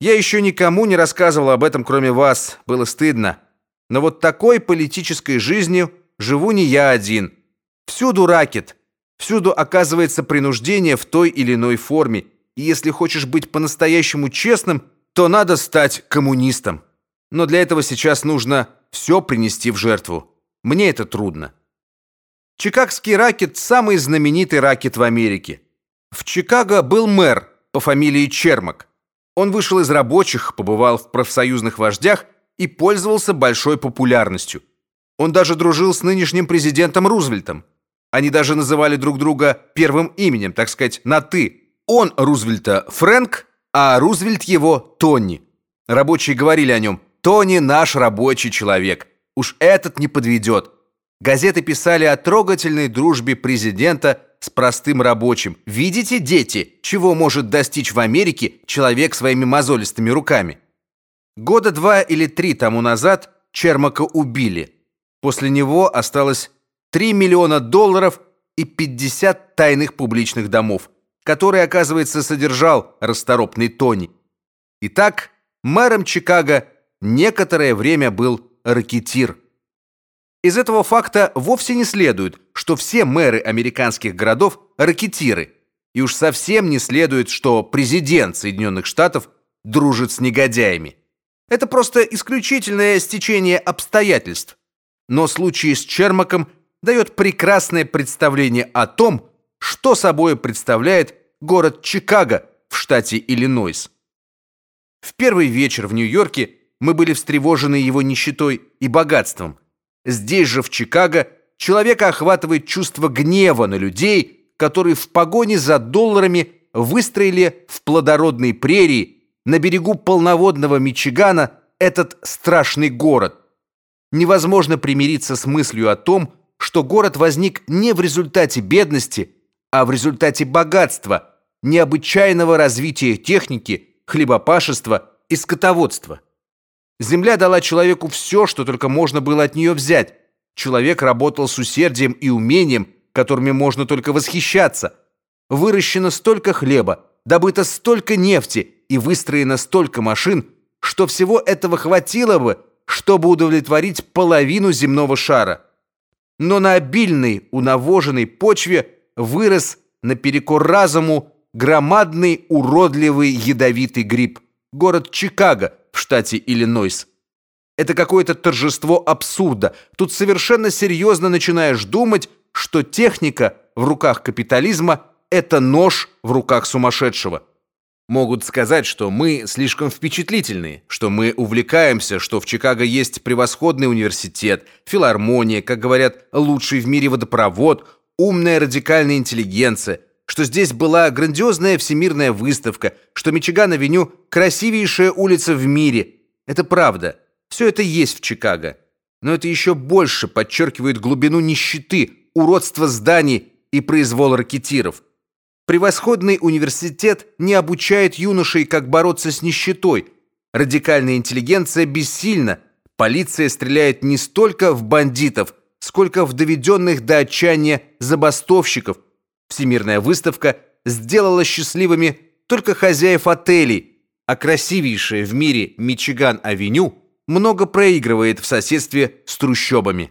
Я еще никому не рассказывал об этом, кроме вас. Было стыдно. Но вот такой политической жизнью живу не я один. Всюду ракет. Всюду оказывается принуждение в той или иной форме. И если хочешь быть по-настоящему честным, то надо стать коммунистом. Но для этого сейчас нужно все принести в жертву. Мне это трудно. Чикагский ракет самый знаменитый ракет в Америке. В Чикаго был мэр по фамилии Чермак. Он вышел из рабочих, побывал в профсоюзных вождях и пользовался большой популярностью. Он даже дружил с нынешним президентом Рузвельтом. Они даже называли друг друга первым именем, так сказать, на ты. Он Рузвельта Фрэнк, а Рузвельт его Тони. Рабочие говорили о нем: "Тони наш рабочий человек. Уж этот не подведет». Газеты писали о трогательной дружбе президента с простым рабочим. Видите, дети, чего может достичь в Америке человек своими мозолистыми руками? Года два или три тому назад Чермака убили. После него осталось 3 миллиона долларов и 50 тайных публичных домов, которые, оказывается, содержал расторопный Тони. Итак, мэром Чикаго некоторое время был ракетир. Из этого факта вовсе не следует, что все мэры американских городов ракетиры, и уж совсем не следует, что президент Соединенных Штатов дружит с негодяями. Это просто исключительное стечение обстоятельств. Но случай с Чермаком дает прекрасное представление о том, что собой представляет город Чикаго в штате Иллинойс. В первый вечер в Нью-Йорке мы были встревожены его нищетой и богатством – Здесь же, в Чикаго, человека охватывает чувство гнева на людей, которые в погоне за долларами выстроили в плодородной прерии на берегу полноводного Мичигана этот страшный город. Невозможно примириться с мыслью о том, что город возник не в результате бедности, а в результате богатства, необычайного развития техники, хлебопашества и скотоводства. Земля дала человеку все, что только можно было от нее взять. Человек работал с усердием и умением, которыми можно только восхищаться. Выращено столько хлеба, добыто столько нефти и выстроено столько машин, что всего этого хватило бы, чтобы удовлетворить половину земного шара. Но на обильной, унавоженной почве вырос наперекор разуму громадный уродливый ядовитый гриб. Город Чикаго – в штате Иллинойс. Это какое-то торжество абсурда. Тут совершенно серьезно начинаешь думать, что техника в руках капитализма это нож в руках сумасшедшего. Могут сказать, что мы слишком впечатлительные, что мы увлекаемся, что в Чикаго есть превосходный университет, филармония, как говорят, лучший в мире водопровод, умная радикальная интеллигенция, что здесь была грандиозная всемирная выставка, что Мичиган-авеню красивейшая улица в мире. Это правда. Все это есть в Чикаго. Но это еще больше подчеркивает глубину нищеты, уродства зданий и произвол ракетиров. Превосходный университет не обучает юношей, как бороться с нищетой. Радикальная интеллигенция бессильна. Полиция стреляет не столько в бандитов, сколько в доведенных до отчаяния забастовщиков – Всемирная выставка сделала счастливыми только хозяев отелей, а красивейшая в мире Мичиган-авеню много проигрывает в соседстве с трущобами.